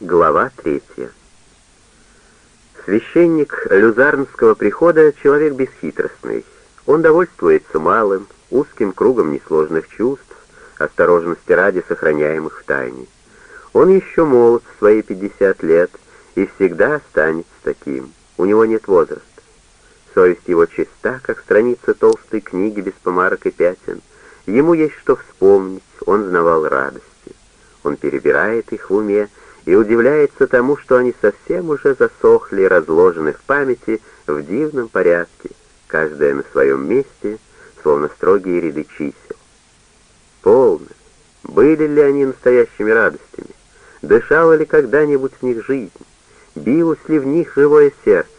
Глава третья. Священник люзарнского прихода — человек бесхитростный. Он довольствуется малым, узким кругом несложных чувств, осторожности ради сохраняемых в тайне. Он еще молод в свои 50 лет и всегда останется таким. У него нет возраста. Совесть его чиста, как страница толстой книги без помарок и пятен. Ему есть что вспомнить, он знавал радости. Он перебирает их в уме и удивляется тому, что они совсем уже засохли, разложены в памяти в дивном порядке, каждая на своем месте, словно строгие ряды чисел. Полно. Были ли они настоящими радостями? Дышала ли когда-нибудь в них жизнь? Билось ли в них живое сердце?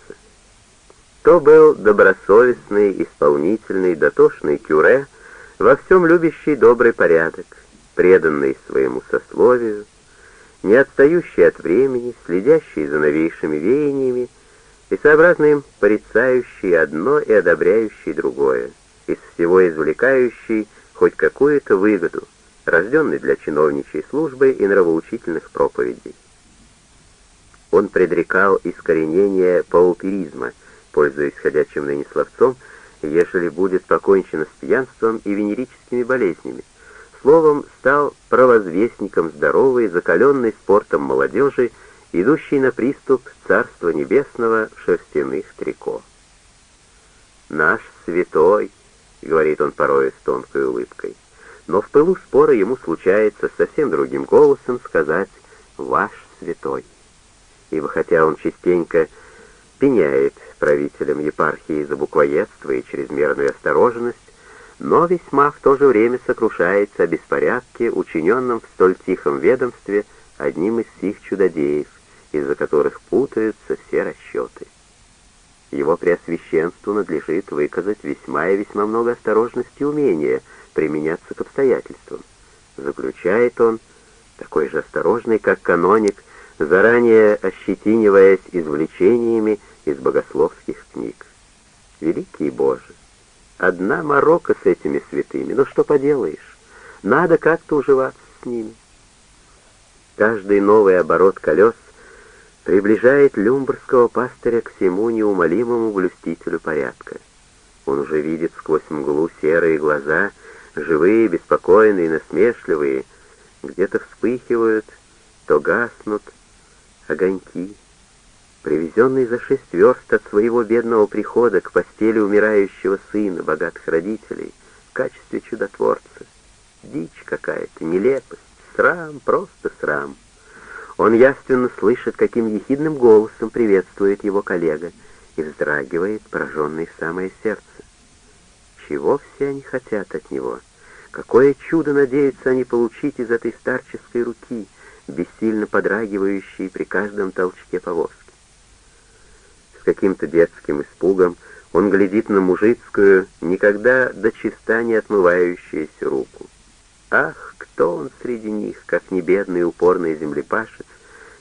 То был добросовестный, исполнительный, дотошный кюре, во всем любящий добрый порядок, преданный своему сословию, не отстающий от времени, следящий за новейшими веяниями и сообразно им порицающий одно и одобряющий другое, из всего извлекающий хоть какую-то выгоду, рожденный для чиновничьей службы и нравоучительных проповедей. Он предрекал искоренение паупиризма, пользуясь ходячим ныне словцом, ежели будет покончено с пьянством и венерическими болезнями, словом, стал провозвестником здоровой, закаленной спортом молодежи, идущей на приступ Царства Небесного в шерстяных трико. «Наш святой», — говорит он порой с тонкой улыбкой, но в пылу спора ему случается совсем другим голосом сказать «Ваш святой». Ибо хотя он частенько пеняет правителям епархии за буквоедство и чрезмерную осторожность, но весьма в то же время сокрушается о беспорядке, учиненном в столь тихом ведомстве одним из сих чудодеев, из-за которых путаются все расчеты. Его преосвященству надлежит выказать весьма и весьма много осторожности и умения применяться к обстоятельствам. Заключает он, такой же осторожный, как каноник, заранее ощетиниваясь извлечениями из богословских книг. Великий Боже! Одна морока с этими святыми, но что поделаешь, надо как-то уживаться с ними. Каждый новый оборот колес приближает люмбрского пастыря к всему неумолимому блюстителю порядка. Он уже видит сквозь мглу серые глаза, живые, беспокойные, насмешливые, где-то вспыхивают, то гаснут огоньки. Привезенный за шесть верст от своего бедного прихода к постели умирающего сына богатых родителей в качестве чудотворца. Дичь какая-то, нелепость, срам, просто срам. Он яственно слышит, каким ехидным голосом приветствует его коллега и вздрагивает, пораженный в самое сердце. Чего все они хотят от него? Какое чудо надеются они получить из этой старческой руки, бессильно подрагивающей при каждом толчке повозки? Каким-то детским испугом он глядит на мужицкую, никогда до чиста не отмывающуюся руку. Ах, кто он среди них, как не бедный упорный землепашец,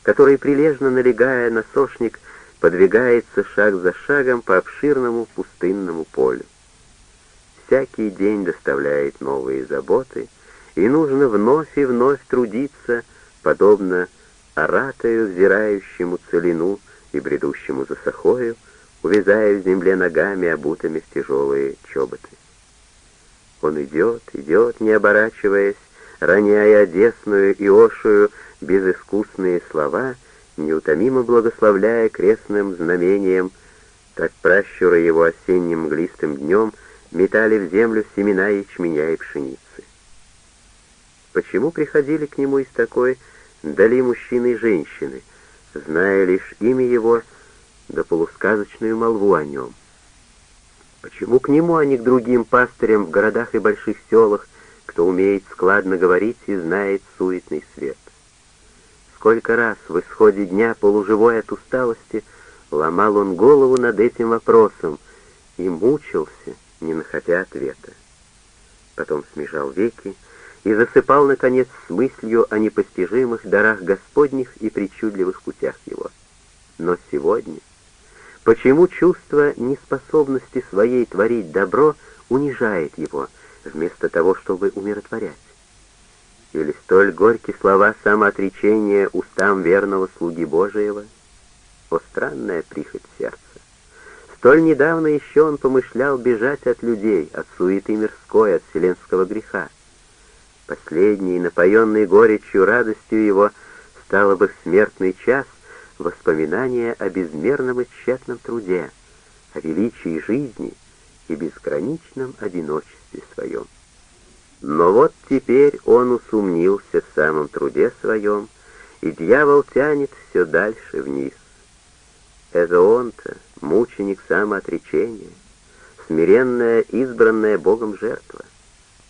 который, прилежно налегая на сошник, подвигается шаг за шагом по обширному пустынному полю. Всякий день доставляет новые заботы, и нужно вновь и вновь трудиться, подобно оратою, взирающему целину, и бредущему за сахою, увязая в земле ногами, обутыми в тяжелые чоботы. Он идет, идет, не оборачиваясь, роняя одесную и ошую безыскусные слова, неутомимо благословляя крестным знамением, так пращуры его осенним мглистым днем метали в землю семена ячменя и пшеницы. Почему приходили к нему из такой дали мужчины и женщины, зная лишь имя его, да полусказочную молву о нем. Почему к нему, а не к другим пастырям в городах и больших селах, кто умеет складно говорить и знает суетный свет? Сколько раз в исходе дня, полуживой от усталости, ломал он голову над этим вопросом и мучился, не находя ответа. Потом смежал веки, и засыпал, наконец, с мыслью о непостижимых дарах Господних и причудливых путях Его. Но сегодня, почему чувство неспособности своей творить добро унижает его, вместо того, чтобы умиротворять? Или столь горькие слова самоотречения устам верного слуги Божиего? О, странная прихоть сердца! Столь недавно еще он помышлял бежать от людей, от суеты мирской, от вселенского греха. Последний, напоенный горечью радостью его, стало бы в смертный час воспоминание о безмерном и тщетном труде, о величии жизни и безграничном одиночестве своем. Но вот теперь он усомнился в самом труде своем, и дьявол тянет все дальше вниз. Это он-то, мученик самоотречения, смиренная, избранная Богом жертва.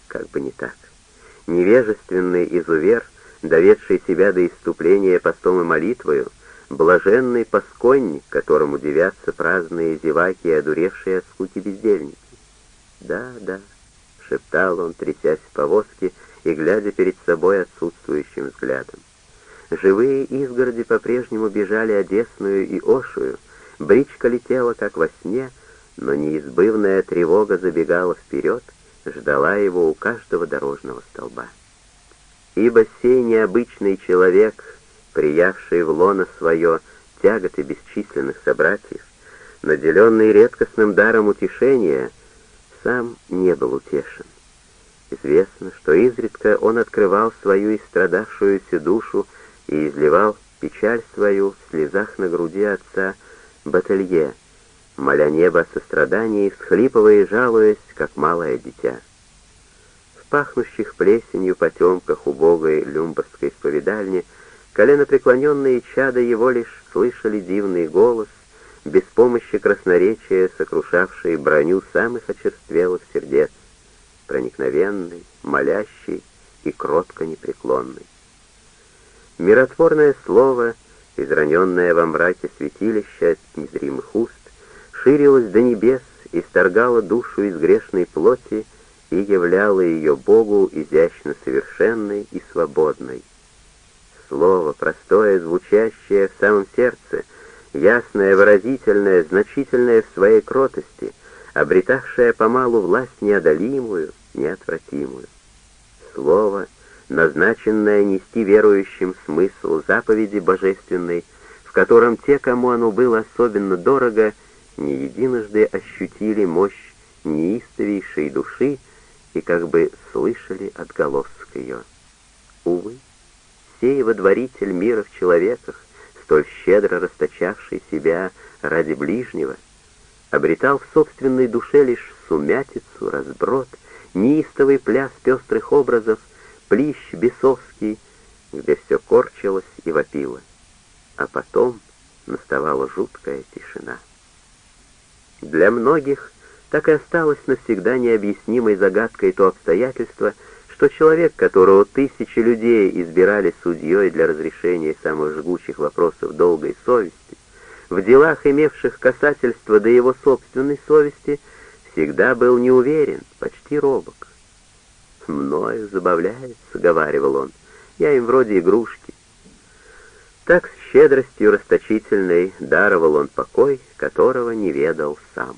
Как бы не так. Невежественный изувер, доведший себя до иступления постом и молитвою, блаженный посконник, которому девятся праздные зеваки и одуревшие от скуки бездельники. Да, да, — шептал он, трясясь в повозке и глядя перед собой отсутствующим взглядом. Живые изгороди по-прежнему бежали Одесную и Ошую, бричка летела, как во сне, но неизбывная тревога забегала вперед, ждала его у каждого дорожного столба. Ибо сей необычный человек, приявший в лоно свое тяготы бесчисленных собратьев, наделенный редкостным даром утешения, сам не был утешен. Известно, что изредка он открывал свою истрадавшуюся душу и изливал печаль свою в слезах на груди отца Баталье, моля небо о сострадании, всхлипывая и жалуясь, как малое дитя. В пахнущих плесенью потемках убогой люмбарской исповедальни коленопреклоненные чада его лишь слышали дивный голос, без помощи красноречия, сокрушавший броню самых очерствелых сердец, проникновенный, молящий и кротко непреклонный. Миротворное слово, израненное во мраке святилища от незримых уст, ширилось до небес, исторгало душу из грешной плоти и являло ее Богу изящно совершенной и свободной. Слово, простое, звучащее в самом сердце — ясная, выразительная, значительная в своей кротости, обретавшая помалу власть неодолимую, неотвратимую. Слово, назначенное нести верующим смысл заповеди божественной, в котором те, кому оно было особенно дорого, не единожды ощутили мощь неистовейшей души и как бы слышали отголосок ее. Увы, сей водворитель мира в человеках, столь щедро расточавший себя ради ближнего, обретал в собственной душе лишь сумятицу, разброд, неистовый пляс пестрых образов, плищ бесовский, где все корчилось и вопило. А потом наставала жуткая тишина. Для многих так и осталось навсегда необъяснимой загадкой то обстоятельство, что человек, которого тысячи людей избирали судьей для разрешения самых жгучих вопросов долгой совести, в делах, имевших касательство до его собственной совести, всегда был неуверен, почти робок. «Мною забавляется», — говаривал он, — «я им вроде игрушки». Так щедростью расточительной даровал он покой, которого не ведал сам.